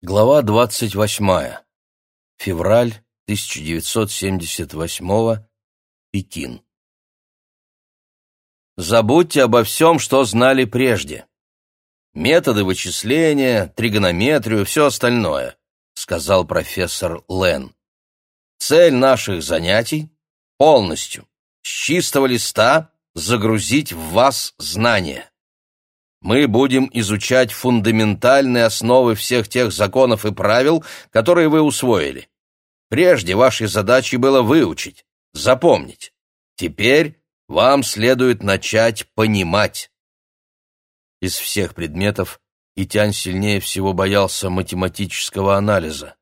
Глава 28. Февраль 1978. Пекин. Забудьте обо всем, что знали прежде. Методы вычисления, тригонометрию, все остальное, сказал профессор Лен. Цель наших занятий — полностью, с чистого листа, загрузить в вас знания мы будем изучать фундаментальные основы всех тех законов и правил, которые вы усвоили. Прежде вашей задачей было выучить, запомнить. Теперь вам следует начать понимать. Из всех предметов Итянь сильнее всего боялся математического анализа.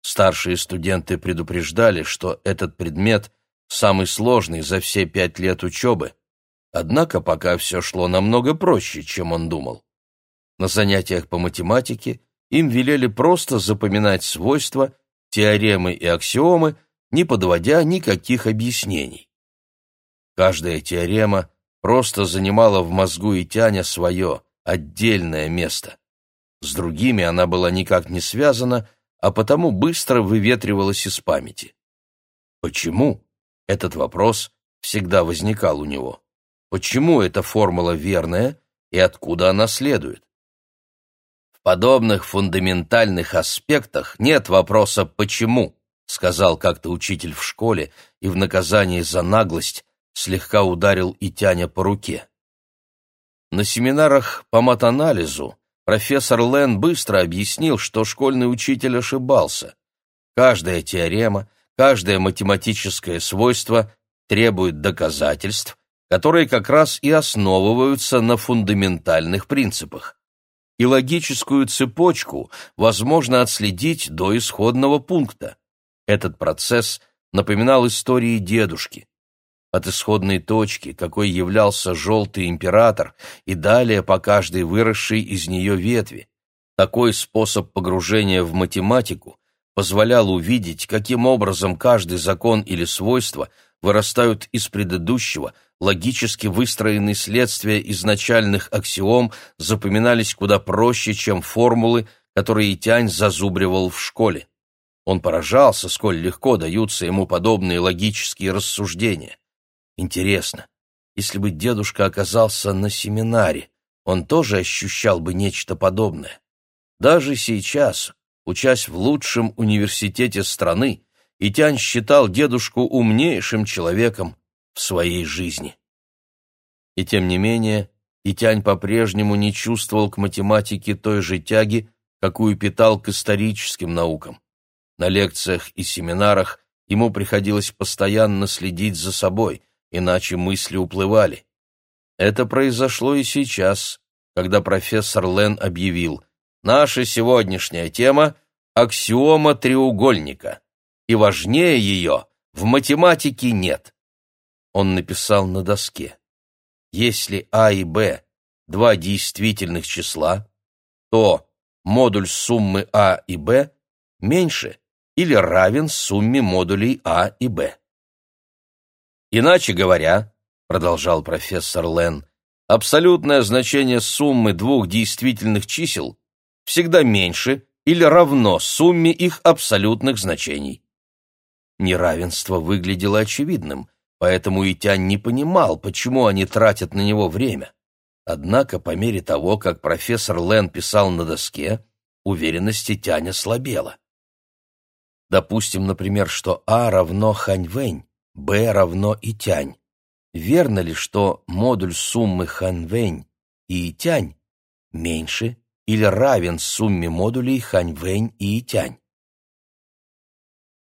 Старшие студенты предупреждали, что этот предмет самый сложный за все пять лет учебы, Однако пока все шло намного проще, чем он думал. На занятиях по математике им велели просто запоминать свойства, теоремы и аксиомы, не подводя никаких объяснений. Каждая теорема просто занимала в мозгу Итяня свое, отдельное место. С другими она была никак не связана, а потому быстро выветривалась из памяти. Почему? Этот вопрос всегда возникал у него. Почему эта формула верная и откуда она следует? В подобных фундаментальных аспектах нет вопроса «почему», сказал как-то учитель в школе и в наказание за наглость слегка ударил Итяня по руке. На семинарах по матанализу профессор Лен быстро объяснил, что школьный учитель ошибался. Каждая теорема, каждое математическое свойство требует доказательств, которые как раз и основываются на фундаментальных принципах. И логическую цепочку возможно отследить до исходного пункта. Этот процесс напоминал истории дедушки. От исходной точки, какой являлся желтый император, и далее по каждой выросшей из нее ветви. Такой способ погружения в математику позволял увидеть, каким образом каждый закон или свойство вырастают из предыдущего – логически выстроенные следствия изначальных аксиом запоминались куда проще, чем формулы, которые Тянь зазубривал в школе. Он поражался, сколь легко даются ему подобные логические рассуждения. Интересно, если бы дедушка оказался на семинаре, он тоже ощущал бы нечто подобное. Даже сейчас, учась в лучшем университете страны, Итянь считал дедушку умнейшим человеком, своей жизни. И тем не менее, Итянь по-прежнему не чувствовал к математике той же тяги, какую питал к историческим наукам. На лекциях и семинарах ему приходилось постоянно следить за собой, иначе мысли уплывали. Это произошло и сейчас, когда профессор Лен объявил «Наша сегодняшняя тема — аксиома треугольника, и важнее ее в математике нет» он написал на доске. Если А и Б – два действительных числа, то модуль суммы А и Б меньше или равен сумме модулей А и Б. Иначе говоря, продолжал профессор Лен, абсолютное значение суммы двух действительных чисел всегда меньше или равно сумме их абсолютных значений. Неравенство выглядело очевидным – поэтому и Тянь не понимал, почему они тратят на него время. Однако по мере того, как профессор Лэн писал на доске, уверенности Тяня слабела. Допустим, например, что А равно Ханьвэнь, Б равно Итянь. Верно ли, что модуль суммы Ханьвэнь и Итянь меньше или равен сумме модулей Ханьвэнь и Итянь?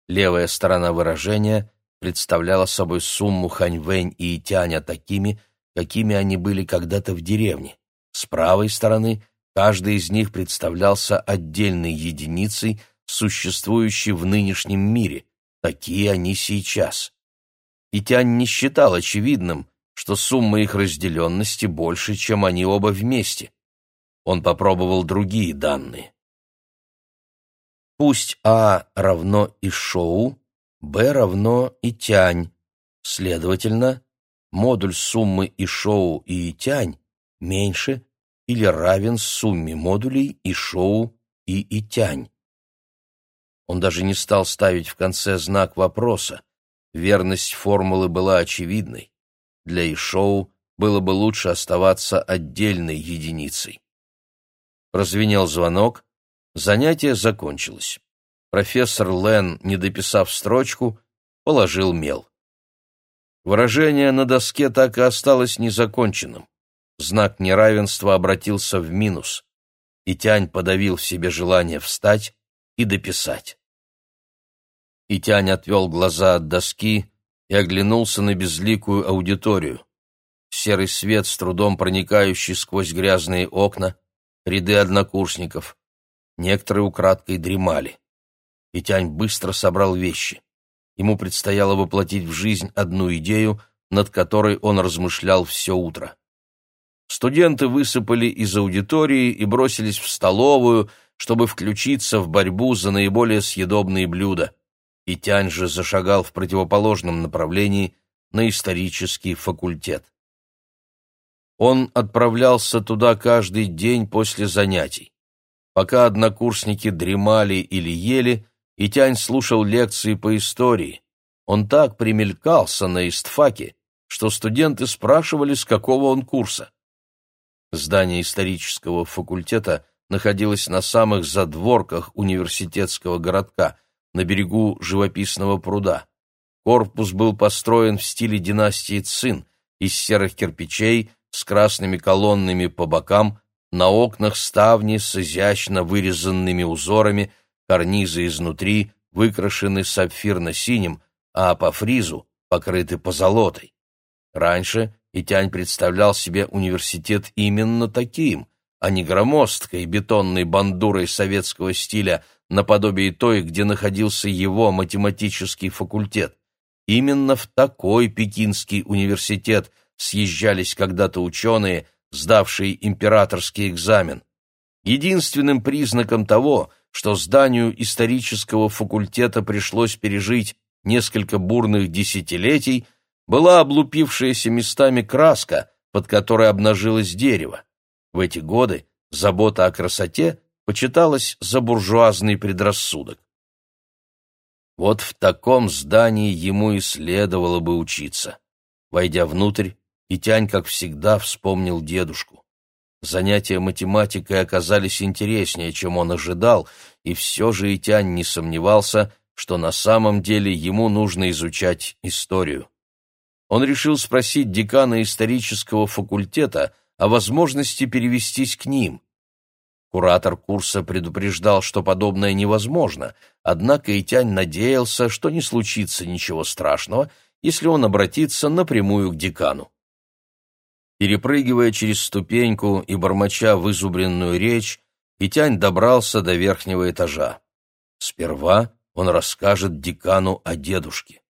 Левая сторона выражения представляла собой сумму Ханьвэнь и Итяня такими, какими они были когда-то в деревне. С правой стороны каждый из них представлялся отдельной единицей, существующей в нынешнем мире. Такие они сейчас. Итянь не считал очевидным, что сумма их разделенности больше, чем они оба вместе. Он попробовал другие данные. Пусть А равно и Шоу, b равно и тянь. Следовательно, модуль суммы и шоу и тянь меньше или равен сумме модулей и шоу и Итянь. Он даже не стал ставить в конце знак вопроса. Верность формулы была очевидной. Для Ишоу было бы лучше оставаться отдельной единицей. Прозвенел звонок, занятие закончилось. Профессор Лен, не дописав строчку, положил мел. Выражение на доске так и осталось незаконченным. Знак неравенства обратился в минус, и Тянь подавил в себе желание встать и дописать. И Тянь отвел глаза от доски и оглянулся на безликую аудиторию. Серый свет, с трудом проникающий сквозь грязные окна, ряды однокурсников. Некоторые украдкой дремали. И Тянь быстро собрал вещи. Ему предстояло воплотить в жизнь одну идею, над которой он размышлял все утро. Студенты высыпали из аудитории и бросились в столовую, чтобы включиться в борьбу за наиболее съедобные блюда. И Тянь же зашагал в противоположном направлении на исторический факультет. Он отправлялся туда каждый день после занятий. Пока однокурсники дремали или ели, и Тянь слушал лекции по истории. Он так примелькался на истфаке, что студенты спрашивали, с какого он курса. Здание исторического факультета находилось на самых задворках университетского городка, на берегу живописного пруда. Корпус был построен в стиле династии Цин, из серых кирпичей, с красными колоннами по бокам, на окнах ставни с изящно вырезанными узорами, карнизы изнутри выкрашены сапфирно-синим, а по фризу покрыты позолотой. Раньше Итянь представлял себе университет именно таким, а не громоздкой бетонной бандурой советского стиля наподобие той, где находился его математический факультет. Именно в такой пекинский университет съезжались когда-то ученые, сдавшие императорский экзамен. Единственным признаком того, что зданию исторического факультета пришлось пережить несколько бурных десятилетий – была облупившаяся местами краска, под которой обнажилось дерево. В эти годы забота о красоте почиталась за буржуазный предрассудок. Вот в таком здании ему и следовало бы учиться. Войдя внутрь, Итянь, как всегда, вспомнил дедушку. Занятия математикой оказались интереснее, чем он ожидал, и все же Итянь не сомневался, что на самом деле ему нужно изучать историю он решил спросить декана исторического факультета о возможности перевестись к ним. Куратор курса предупреждал, что подобное невозможно, однако Итянь надеялся, что не случится ничего страшного, если он обратится напрямую к декану. Перепрыгивая через ступеньку и бормоча вызубренную речь, Итянь добрался до верхнего этажа. Сперва он расскажет декану о дедушке.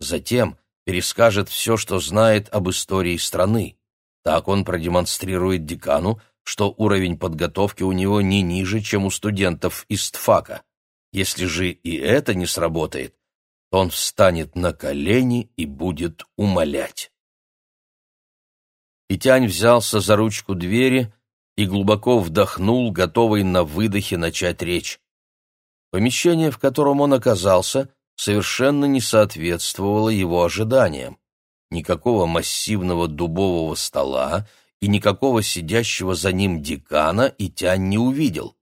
Затем перескажет все, что знает об истории страны. Так он продемонстрирует декану, что уровень подготовки у него не ниже, чем у студентов из ТФАКа. Если же и это не сработает, то он встанет на колени и будет умолять. Итянь взялся за ручку двери и глубоко вдохнул, готовый на выдохе начать речь. Помещение, в котором он оказался, совершенно не соответствовало его ожиданиям. Никакого массивного дубового стола и никакого сидящего за ним декана и Тянь не увидел.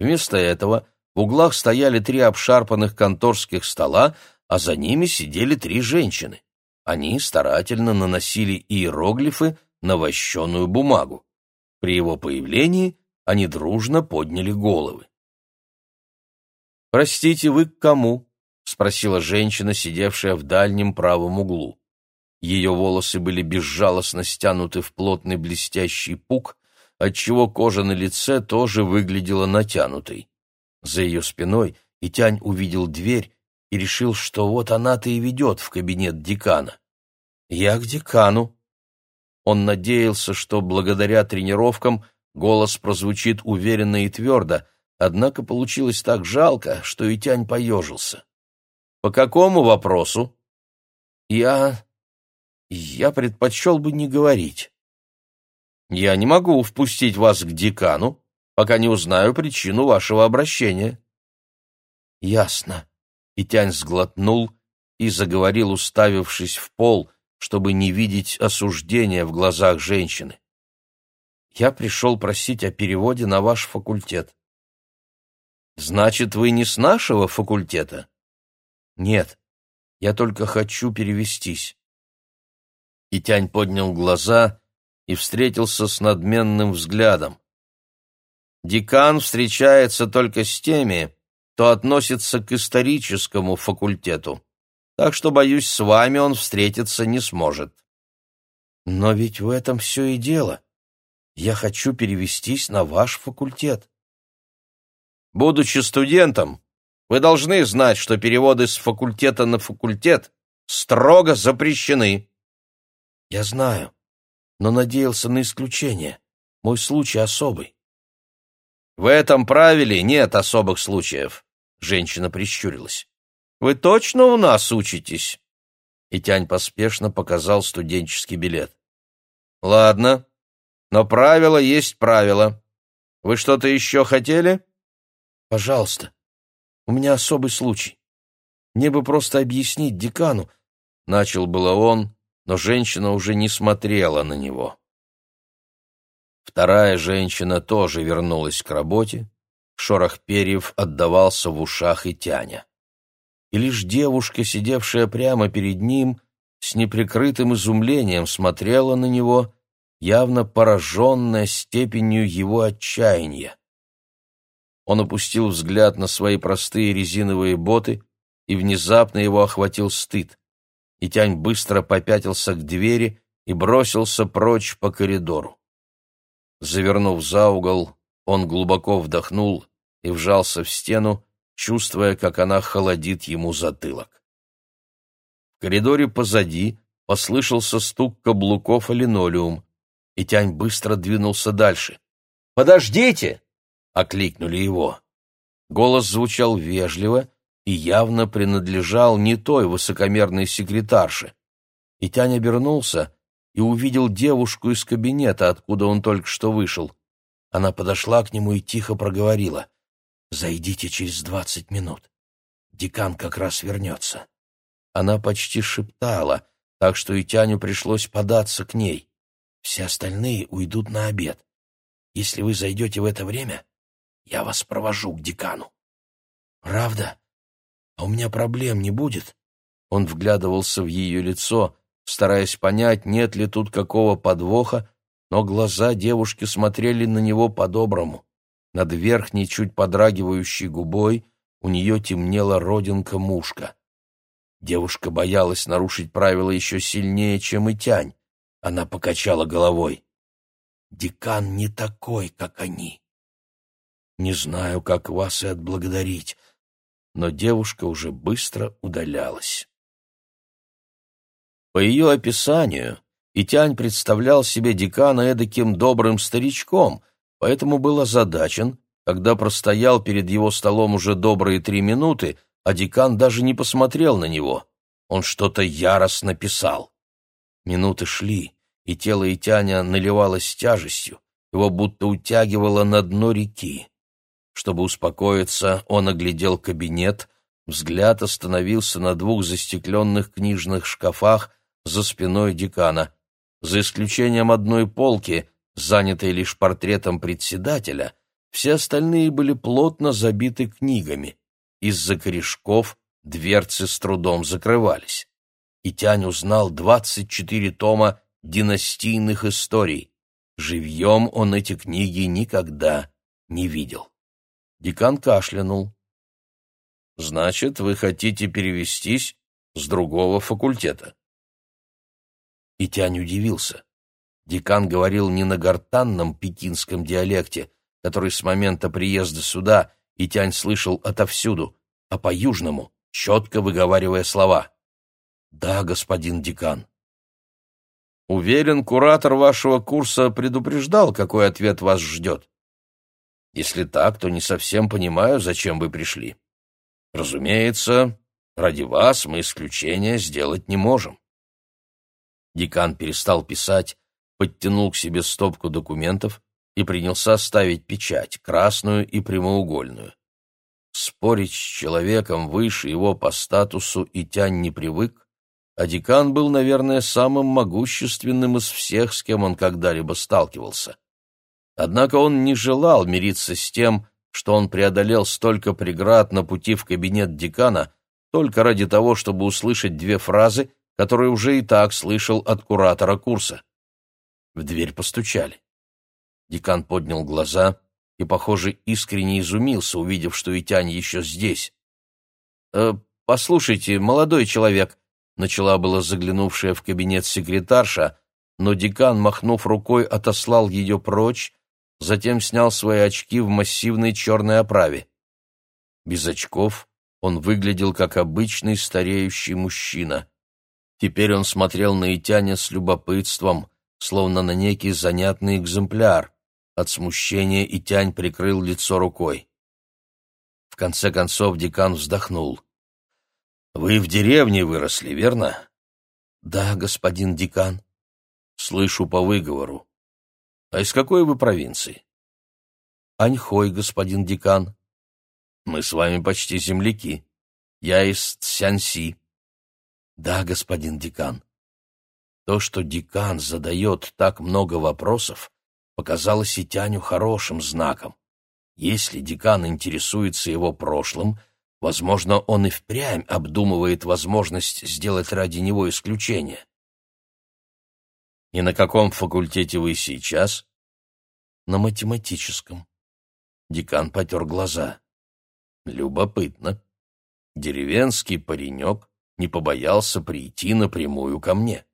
Вместо этого в углах стояли три обшарпанных конторских стола, а за ними сидели три женщины. Они старательно наносили иероглифы на вощеную бумагу. При его появлении они дружно подняли головы. «Простите, вы к кому?» — спросила женщина, сидевшая в дальнем правом углу. Ее волосы были безжалостно стянуты в плотный блестящий пук, отчего кожа на лице тоже выглядела натянутой. За ее спиной Итянь увидел дверь и решил, что вот она-то и ведет в кабинет декана. «Я к декану». Он надеялся, что благодаря тренировкам голос прозвучит уверенно и твердо, однако получилось так жалко, что Итянь поежился. По какому вопросу? Я... я предпочел бы не говорить. Я не могу впустить вас к декану, пока не узнаю причину вашего обращения». «Ясно», — Итянь сглотнул и заговорил, уставившись в пол, чтобы не видеть осуждения в глазах женщины. «Я пришел просить о переводе на ваш факультет». «Значит, вы не с нашего факультета?» «Нет, я только хочу перевестись». Итянь поднял глаза и встретился с надменным взглядом. «Декан встречается только с теми, кто относится к историческому факультету, так что, боюсь, с вами он встретиться не сможет». «Но ведь в этом все и дело. Я хочу перевестись на ваш факультет». «Будучи студентом, вы должны знать, что переводы с факультета на факультет строго запрещены. Я знаю, но надеялся на исключение. Мой случай особый. В этом правиле нет особых случаев. Женщина прищурилась. Вы точно у нас учитесь? И Тянь поспешно показал студенческий билет. Ладно, но правило есть правило. Вы что-то еще хотели? Пожалуйста, у меня особый случай. Мне бы просто объяснить декану. Начал было он, но женщина уже не смотрела на него. Вторая женщина тоже вернулась к работе. Шорох перьев отдавался в ушах и тяня. И лишь девушка, сидевшая прямо перед ним, с неприкрытым изумлением смотрела на него, явно пораженная степенью его отчаяния. Он опустил взгляд на свои простые резиновые боты, и внезапно его охватил стыд. И Тянь быстро попятился к двери и бросился прочь по коридору. Завернув за угол, он глубоко вдохнул и вжался в стену, чувствуя, как она холодит ему затылок. В коридоре позади послышался стук каблуков о линолеум, и Тянь быстро двинулся дальше. «Подождите!» — окликнули его. Голос звучал вежливо и явно принадлежал не той высокомерной секретарше. И Тянь обернулся и увидел девушку из кабинета, откуда он только что вышел. Она подошла к нему и тихо проговорила. «Зайдите через двадцать минут. Декан как раз вернется». Она почти шептала, так что и Тяню пришлось податься к ней. «Все остальные уйдут на обед. Если вы зайдете в это время, я вас провожу к декану. Правда? А у меня проблем не будет? Он вглядывался в ее лицо, стараясь понять, нет ли тут какого подвоха, но глаза девушки смотрели на него по-доброму. Над верхней, чуть подрагивающей губой у нее темнела родинка мушка. Девушка боялась нарушить правила еще сильнее, чем и тянь. Она покачала головой. «Декан не такой, как они. Не знаю, как вас и отблагодарить, но девушка уже быстро удалялась. По ее описанию, Итянь представлял себе декана эдаким добрым старичком, поэтому был озадачен, когда простоял перед его столом уже добрые три минуты, а декан даже не посмотрел на него. Он что-то яростно писал. Минуты шли, и тело Итяня наливалось тяжестью, его будто утягивало на дно реки. Чтобы успокоиться, он оглядел кабинет, взгляд остановился на двух застекленных книжных шкафах за спиной декана. За исключением одной полки, занятой лишь портретом председателя, все остальные были плотно забиты книгами. Из-за корешков дверцы с трудом закрывались. И Тянь узнал двадцать четыре тома династийных историй. Живьем он эти книги никогда не видел. Декан кашлянул. «Значит, вы хотите перевестись с другого факультета?» И Тянь удивился. Декан говорил не на гортанном пекинском диалекте, который с момента приезда сюда и Тянь слышал отовсюду, а по-южному, четко выговаривая слова. «Да, господин декан». «Уверен, куратор вашего курса предупреждал, какой ответ вас ждет?» Если так, то не совсем понимаю, зачем вы пришли. Разумеется, ради вас мы исключения сделать не можем. Декан перестал писать, подтянул к себе стопку документов и принялся ставить печать, красную и прямоугольную. Спорить с человеком выше его по статусу и тянь не привык, а декан был, наверное, самым могущественным из всех, с кем он когда-либо сталкивался. Однако он не желал мириться с тем, что он преодолел столько преград на пути в кабинет декана только ради того, чтобы услышать две фразы, которые уже и так слышал от куратора курса. В дверь постучали. Декан поднял глаза и, похоже, искренне изумился, увидев, что Итянь еще здесь. «Э, «Послушайте, молодой человек», — начала была заглянувшая в кабинет секретарша, но декан, махнув рукой, отослал ее прочь, затем снял свои очки в массивной черной оправе. Без очков он выглядел как обычный стареющий мужчина. Теперь он смотрел на Итяня с любопытством, словно на некий занятный экземпляр. От смущения Итянь прикрыл лицо рукой. В конце концов декан вздохнул. «Вы в деревне выросли, верно?» «Да, господин декан». «Слышу по выговору. А из какой вы провинции?» «Аньхой, господин декан». «Мы с вами почти земляки. Я из Цянси». «Да, господин декан». То, что декан задает так много вопросов, показалось и Тяню хорошим знаком. Если декан интересуется его прошлым, возможно, он и впрямь обдумывает возможность сделать ради него исключение. «И на каком факультете вы сейчас?» «На математическом». Декан потер глаза. «Любопытно. Деревенский паренек не побоялся прийти напрямую ко мне».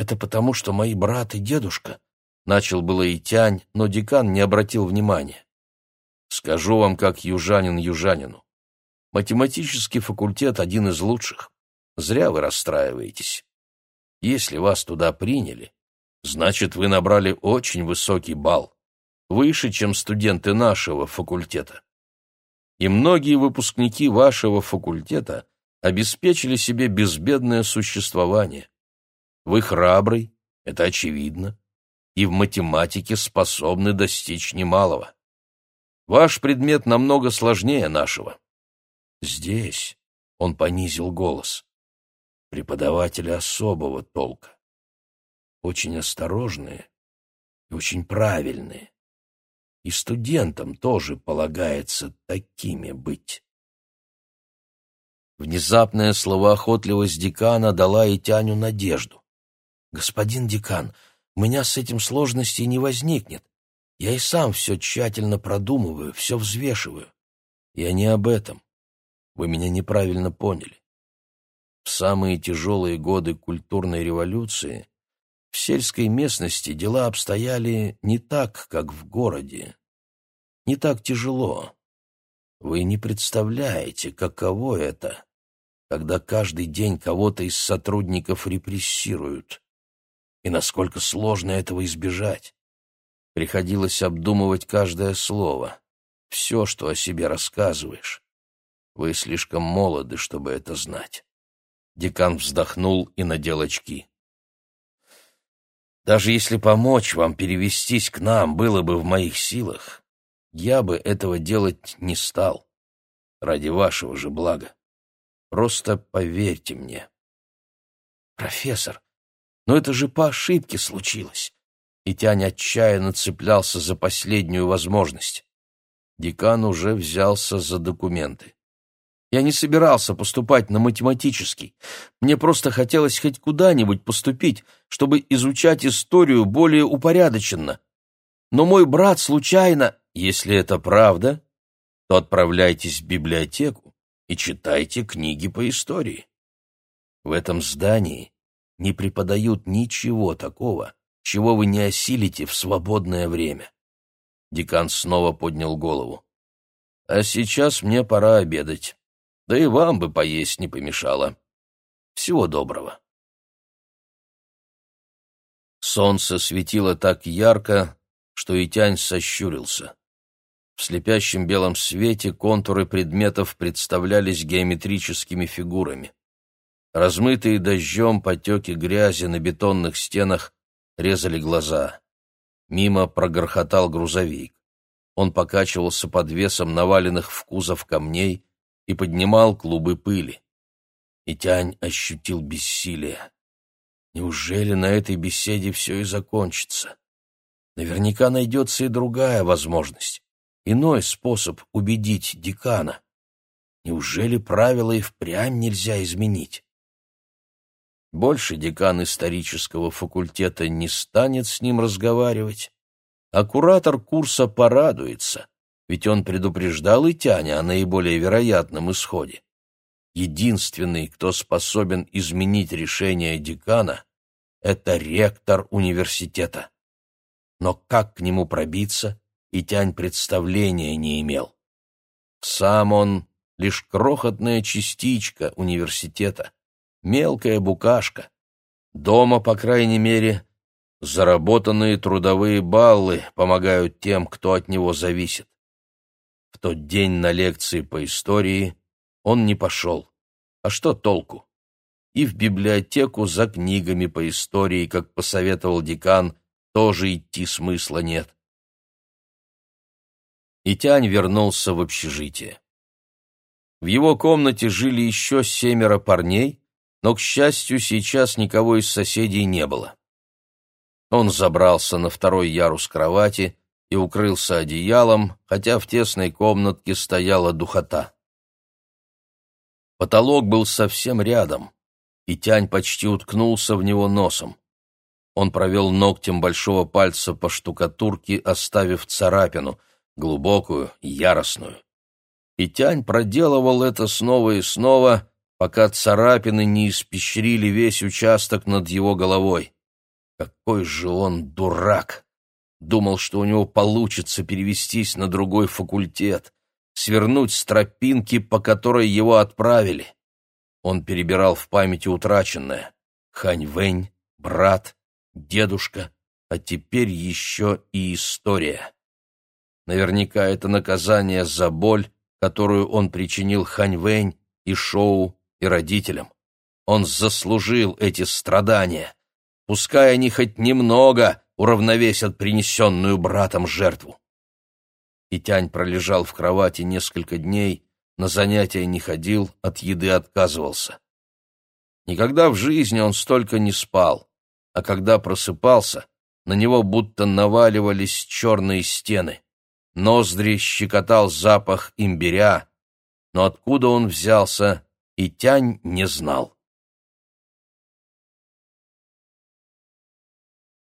«Это потому, что мои брат и дедушка...» Начал было и тянь, но декан не обратил внимания. «Скажу вам, как южанин южанину. Математический факультет один из лучших. Зря вы расстраиваетесь. Если вас туда приняли, значит, вы набрали очень высокий балл, выше, чем студенты нашего факультета. И многие выпускники вашего факультета обеспечили себе безбедное существование. Вы храбрый, это очевидно, и в математике способны достичь немалого. Ваш предмет намного сложнее нашего. Здесь он понизил голос преподаватели особого толка. Очень осторожные и очень правильные. И студентам тоже полагается такими быть. Внезапная словоохотливость декана дала и Тяню надежду. «Господин декан, у меня с этим сложностей не возникнет. Я и сам все тщательно продумываю, все взвешиваю. Я не об этом. Вы меня неправильно поняли. В самые тяжелые годы культурной революции в сельской местности дела обстояли не так, как в городе. Не так тяжело. Вы не представляете, каково это, когда каждый день кого-то из сотрудников репрессируют. И насколько сложно этого избежать. Приходилось обдумывать каждое слово, все, что о себе рассказываешь. Вы слишком молоды, чтобы это знать. Декан вздохнул и надел очки. «Даже если помочь вам перевестись к нам было бы в моих силах, я бы этого делать не стал. Ради вашего же блага. Просто поверьте мне». «Профессор, но это же по ошибке случилось!» И Тянь отчаянно цеплялся за последнюю возможность. Декан уже взялся за документы. Я не собирался поступать на математический. Мне просто хотелось хоть куда-нибудь поступить, чтобы изучать историю более упорядоченно. Но мой брат случайно... Если это правда, то отправляйтесь в библиотеку и читайте книги по истории. В этом здании не преподают ничего такого, чего вы не осилите в свободное время. Декан снова поднял голову. А сейчас мне пора обедать. Да и вам бы поесть не помешало. Всего доброго. Солнце светило так ярко, что и тянь сощурился. В слепящем белом свете контуры предметов представлялись геометрическими фигурами. Размытые дождем потеки грязи на бетонных стенах резали глаза. Мимо прогорхотал грузовик. Он покачивался под весом наваленных в кузов камней и поднимал клубы пыли. И Тянь ощутил бессилие. Неужели на этой беседе все и закончится? Наверняка найдется и другая возможность, иной способ убедить декана. Неужели правила и впрямь нельзя изменить? Больше декан исторического факультета не станет с ним разговаривать, а куратор курса порадуется, ведь он предупреждал и Тяня о наиболее вероятном исходе. Единственный, кто способен изменить решение декана, это ректор университета. Но как к нему пробиться, и Тянь представления не имел. Сам он лишь крохотная частичка университета, мелкая букашка. Дома, по крайней мере, заработанные трудовые баллы помогают тем, кто от него зависит. В тот день на лекции по истории он не пошел. А что толку? И в библиотеку за книгами по истории, как посоветовал декан, тоже идти смысла нет. И Тянь вернулся в общежитие. В его комнате жили еще семеро парней, но, к счастью, сейчас никого из соседей не было. Он забрался на второй ярус кровати и укрылся одеялом, хотя в тесной комнатке стояла духота. Потолок был совсем рядом, и Тянь почти уткнулся в него носом. Он провел ногтем большого пальца по штукатурке, оставив царапину, глубокую, яростную. И Тянь проделывал это снова и снова, пока царапины не испещрили весь участок над его головой. Какой же он дурак! Думал, что у него получится перевестись на другой факультет, свернуть с тропинки, по которой его отправили. Он перебирал в памяти утраченное. Хань Вэнь, брат, дедушка, а теперь еще и история. Наверняка это наказание за боль, которую он причинил Хань Вэнь и Шоу и родителям. Он заслужил эти страдания. Пускай они хоть немного уравновесят принесенную братом жертву. И Тянь пролежал в кровати несколько дней, на занятия не ходил, от еды отказывался. Никогда в жизни он столько не спал, а когда просыпался, на него будто наваливались черные стены. Ноздри щекотал запах имбиря, но откуда он взялся, и Тянь не знал.